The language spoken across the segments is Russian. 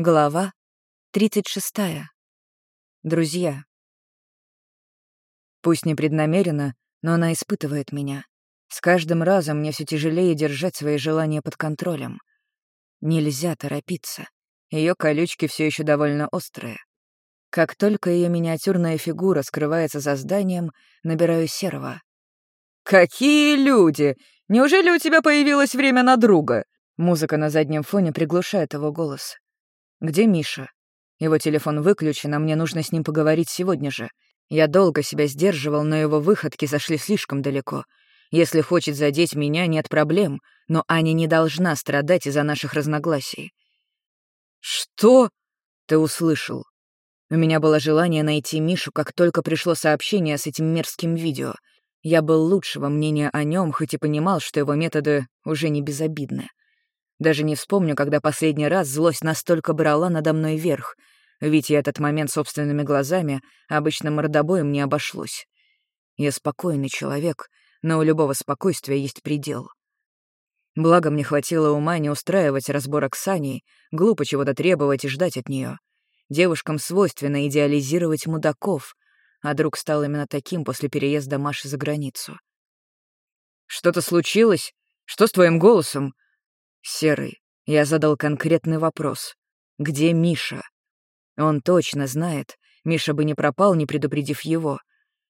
Глава 36. Друзья. Пусть непреднамеренно, но она испытывает меня. С каждым разом мне все тяжелее держать свои желания под контролем. Нельзя торопиться. Ее колючки все еще довольно острые. Как только ее миниатюрная фигура скрывается за зданием, набираю серого. «Какие люди! Неужели у тебя появилось время на друга?» Музыка на заднем фоне приглушает его голос. Где Миша? Его телефон выключен, а мне нужно с ним поговорить сегодня же. Я долго себя сдерживал, но его выходки зашли слишком далеко. Если хочет задеть меня, нет проблем, но Аня не должна страдать из-за наших разногласий. «Что?» — ты услышал. У меня было желание найти Мишу, как только пришло сообщение с этим мерзким видео. Я был лучшего мнения о нем, хоть и понимал, что его методы уже не безобидны. Даже не вспомню, когда последний раз злость настолько брала надо мной верх. Ведь я этот момент собственными глазами, обычно мордобоем не обошлось. Я спокойный человек, но у любого спокойствия есть предел. Благо мне хватило ума не устраивать разборок с Аней, глупо чего-то требовать и ждать от нее. Девушкам свойственно идеализировать мудаков, а друг стал именно таким после переезда Маши за границу. «Что-то случилось? Что с твоим голосом?» «Серый, я задал конкретный вопрос. Где Миша?» Он точно знает. Миша бы не пропал, не предупредив его.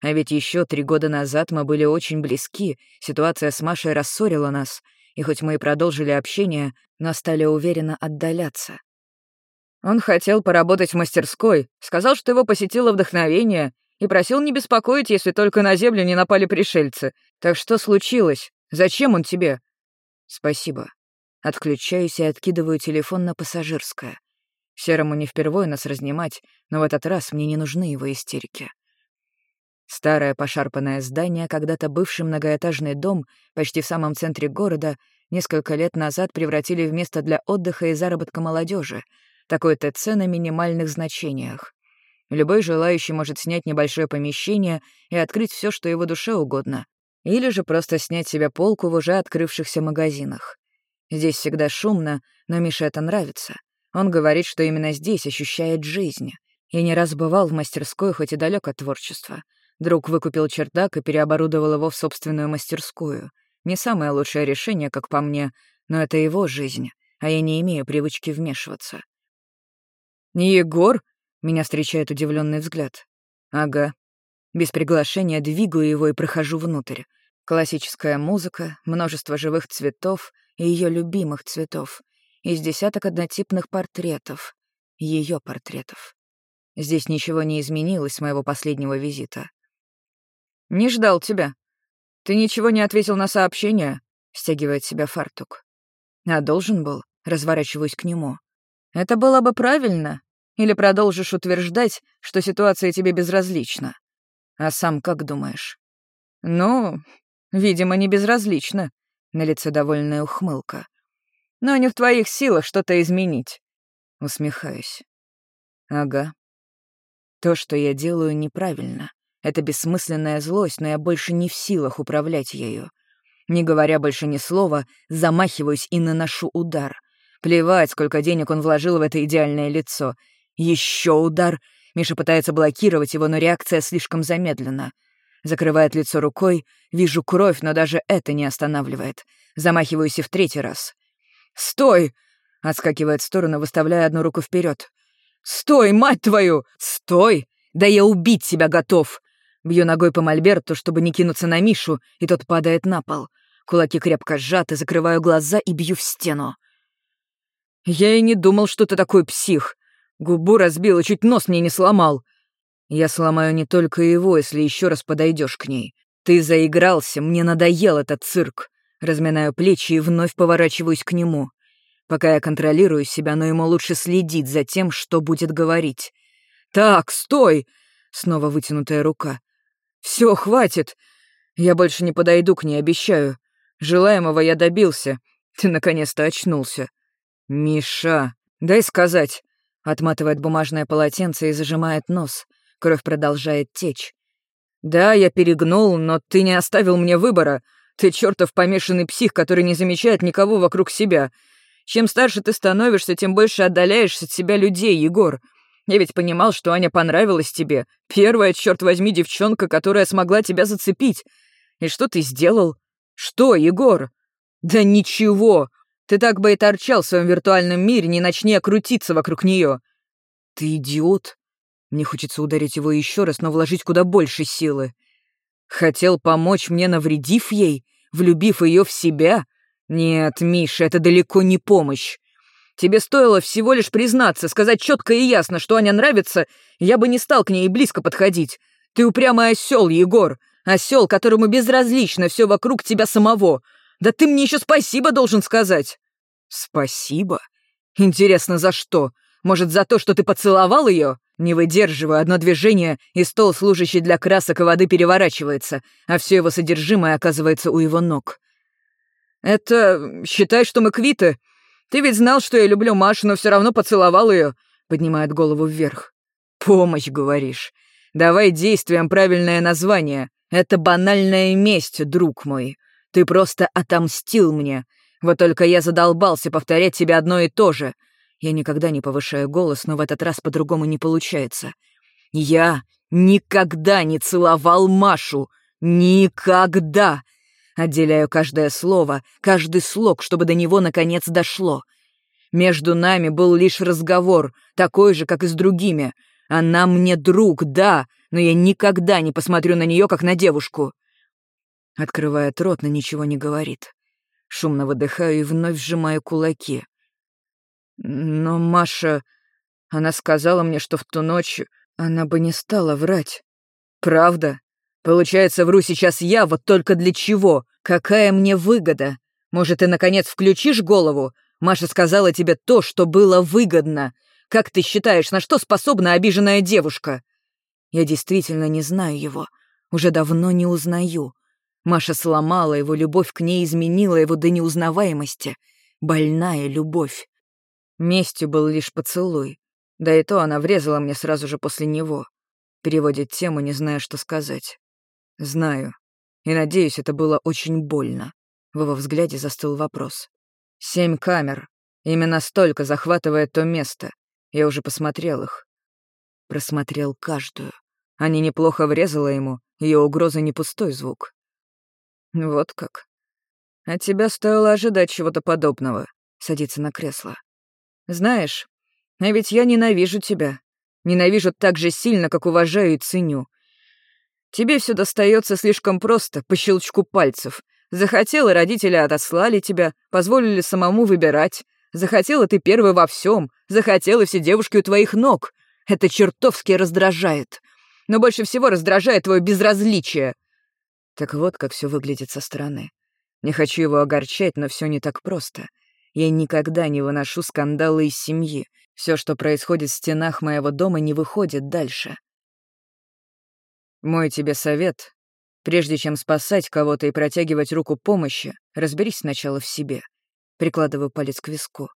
А ведь еще три года назад мы были очень близки, ситуация с Машей рассорила нас, и хоть мы и продолжили общение, но стали уверенно отдаляться. Он хотел поработать в мастерской, сказал, что его посетило вдохновение, и просил не беспокоить, если только на землю не напали пришельцы. Так что случилось? Зачем он тебе? Спасибо. Отключаюсь и откидываю телефон на пассажирское. Серому не впервой нас разнимать, но в этот раз мне не нужны его истерики. Старое пошарпанное здание, когда-то бывший многоэтажный дом, почти в самом центре города, несколько лет назад превратили в место для отдыха и заработка молодежи. Такой ТЦ на минимальных значениях. Любой желающий может снять небольшое помещение и открыть все, что его душе угодно. Или же просто снять себе полку в уже открывшихся магазинах. Здесь всегда шумно, но Мише это нравится. Он говорит, что именно здесь ощущает жизнь. Я не раз бывал в мастерской, хоть и далек от творчества. Друг выкупил чердак и переоборудовал его в собственную мастерскую. Не самое лучшее решение, как по мне, но это его жизнь, а я не имею привычки вмешиваться. «Егор?» — меня встречает удивленный взгляд. «Ага». Без приглашения двигаю его и прохожу внутрь. Классическая музыка, множество живых цветов и ее любимых цветов, из десяток однотипных портретов, ее портретов. Здесь ничего не изменилось с моего последнего визита. «Не ждал тебя. Ты ничего не ответил на сообщение?» — стягивает себя фартук. «А должен был?» — разворачиваюсь к нему. «Это было бы правильно. Или продолжишь утверждать, что ситуация тебе безразлична? А сам как думаешь?» «Ну, Видимо, не безразлично. На лице довольная ухмылка. Но не в твоих силах что-то изменить. Усмехаюсь. Ага. То, что я делаю, неправильно. Это бессмысленная злость, но я больше не в силах управлять ею. Не говоря больше ни слова, замахиваюсь и наношу удар. Плевать, сколько денег он вложил в это идеальное лицо. Еще удар. Миша пытается блокировать его, но реакция слишком замедлена. Закрывает лицо рукой, вижу кровь, но даже это не останавливает. Замахиваюсь и в третий раз. «Стой!» — отскакивает в сторону, выставляя одну руку вперед. «Стой, мать твою! Стой! Да я убить себя готов!» Бью ногой по мольберту, чтобы не кинуться на Мишу, и тот падает на пол. Кулаки крепко сжаты, закрываю глаза и бью в стену. «Я и не думал, что ты такой псих. Губу разбил и чуть нос мне не сломал. Я сломаю не только его, если еще раз подойдешь к ней. Ты заигрался, мне надоел этот цирк. Разминаю плечи и вновь поворачиваюсь к нему. Пока я контролирую себя, но ему лучше следить за тем, что будет говорить. «Так, стой!» — снова вытянутая рука. Все, хватит! Я больше не подойду к ней, обещаю. Желаемого я добился. Ты наконец-то очнулся. «Миша, дай сказать!» — отматывает бумажное полотенце и зажимает нос — Кровь продолжает течь. «Да, я перегнул, но ты не оставил мне выбора. Ты чертов помешанный псих, который не замечает никого вокруг себя. Чем старше ты становишься, тем больше отдаляешься от себя людей, Егор. Я ведь понимал, что Аня понравилась тебе. Первая, черт возьми, девчонка, которая смогла тебя зацепить. И что ты сделал? Что, Егор? Да ничего. Ты так бы и торчал в своем виртуальном мире, не начни крутиться вокруг нее. Ты идиот. Мне хочется ударить его еще раз, но вложить куда больше силы. Хотел помочь мне, навредив ей, влюбив ее в себя? Нет, Миша, это далеко не помощь. Тебе стоило всего лишь признаться, сказать четко и ясно, что Аня нравится, я бы не стал к ней близко подходить. Ты упрямый осел, Егор. Осел, которому безразлично все вокруг тебя самого. Да ты мне еще спасибо должен сказать. Спасибо? Интересно, за что? Может, за то, что ты поцеловал ее? Не выдерживаю одно движение, и стол, служащий для красок и воды, переворачивается, а все его содержимое оказывается у его ног. «Это... считай, что мы квиты. Ты ведь знал, что я люблю Машу, но все равно поцеловал ее. Поднимает голову вверх. «Помощь, говоришь. Давай действиям правильное название. Это банальная месть, друг мой. Ты просто отомстил мне. Вот только я задолбался повторять тебе одно и то же. Я никогда не повышаю голос, но в этот раз по-другому не получается. Я никогда не целовал Машу. Никогда. Отделяю каждое слово, каждый слог, чтобы до него наконец дошло. Между нами был лишь разговор, такой же, как и с другими. Она мне друг, да, но я никогда не посмотрю на нее, как на девушку. Открывает рот, но ничего не говорит. Шумно выдыхаю и вновь сжимаю кулаки. Но Маша... Она сказала мне, что в ту ночь она бы не стала врать. Правда? Получается, вру сейчас я, вот только для чего? Какая мне выгода? Может, ты, наконец, включишь голову? Маша сказала тебе то, что было выгодно. Как ты считаешь, на что способна обиженная девушка? Я действительно не знаю его. Уже давно не узнаю. Маша сломала его, любовь к ней изменила его до неузнаваемости. Больная любовь. Местью был лишь поцелуй. Да и то она врезала мне сразу же после него. Переводит тему, не зная, что сказать. Знаю. И надеюсь, это было очень больно. В его взгляде застыл вопрос. Семь камер. Именно столько захватывает то место. Я уже посмотрел их. Просмотрел каждую. Они неплохо врезала ему, ее угроза не пустой звук. Вот как. От тебя стоило ожидать чего-то подобного. Садиться на кресло. Знаешь, а ведь я ненавижу тебя. Ненавижу так же сильно, как уважаю и ценю. Тебе все достается слишком просто, по щелчку пальцев. Захотела, родители отослали тебя, позволили самому выбирать. Захотела ты первый во всем, захотела все девушки у твоих ног. Это чертовски раздражает. Но больше всего раздражает твое безразличие. Так вот, как все выглядит со стороны. Не хочу его огорчать, но все не так просто. Я никогда не выношу скандалы из семьи. Все, что происходит в стенах моего дома, не выходит дальше. Мой тебе совет. Прежде чем спасать кого-то и протягивать руку помощи, разберись сначала в себе. Прикладываю палец к виску.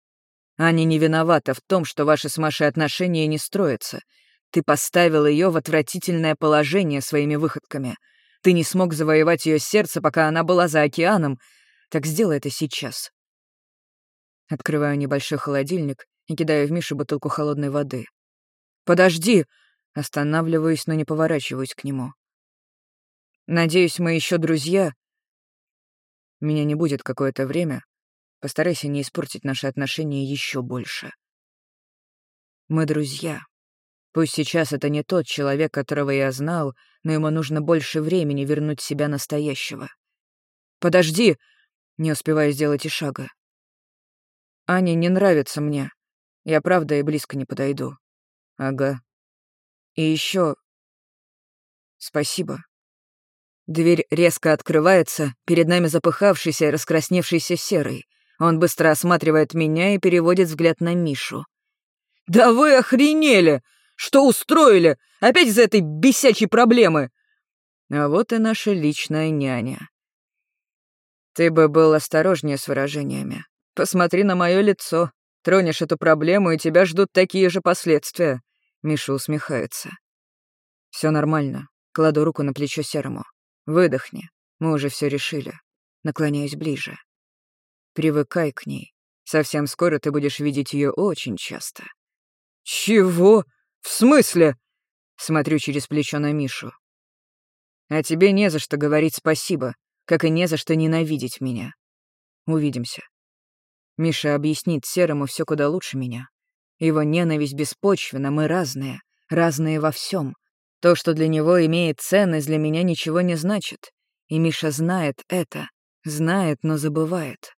Аня не виновата в том, что ваши с Машей отношения не строятся. Ты поставил ее в отвратительное положение своими выходками. Ты не смог завоевать ее сердце, пока она была за океаном. Так сделай это сейчас. Открываю небольшой холодильник и кидаю в Мишу бутылку холодной воды. «Подожди!» Останавливаюсь, но не поворачиваюсь к нему. Надеюсь, мы еще друзья. Меня не будет какое-то время. Постарайся не испортить наши отношения еще больше. Мы друзья. Пусть сейчас это не тот человек, которого я знал, но ему нужно больше времени вернуть себя настоящего. «Подожди!» — не успеваю сделать и шага. «Аня не нравится мне. Я правда и близко не подойду». «Ага, и еще... Спасибо. Дверь резко открывается, перед нами запыхавшийся и раскрасневшийся серый. Он быстро осматривает меня и переводит взгляд на Мишу. «Да вы охренели! Что устроили? Опять из-за этой бесячей проблемы!» А вот и наша личная няня. Ты бы был осторожнее с выражениями. Посмотри на мое лицо. Тронешь эту проблему, и тебя ждут такие же последствия. Миша усмехается. Все нормально. Кладу руку на плечо Серому. Выдохни. Мы уже все решили. Наклоняюсь ближе. Привыкай к ней. Совсем скоро ты будешь видеть ее очень часто. Чего? В смысле? Смотрю через плечо на Мишу. А тебе не за что говорить спасибо, как и не за что ненавидеть меня. Увидимся. Миша объяснит Серому все куда лучше меня. Его ненависть беспочвена, мы разные, разные во всем. То, что для него имеет ценность, для меня ничего не значит. И Миша знает это, знает, но забывает.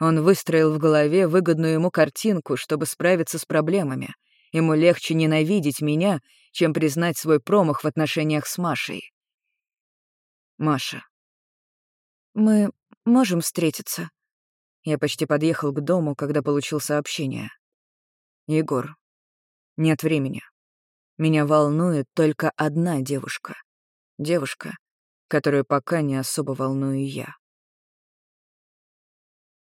Он выстроил в голове выгодную ему картинку, чтобы справиться с проблемами. Ему легче ненавидеть меня, чем признать свой промах в отношениях с Машей. Маша. «Мы можем встретиться?» Я почти подъехал к дому, когда получил сообщение. «Егор, нет времени. Меня волнует только одна девушка. Девушка, которую пока не особо волную я».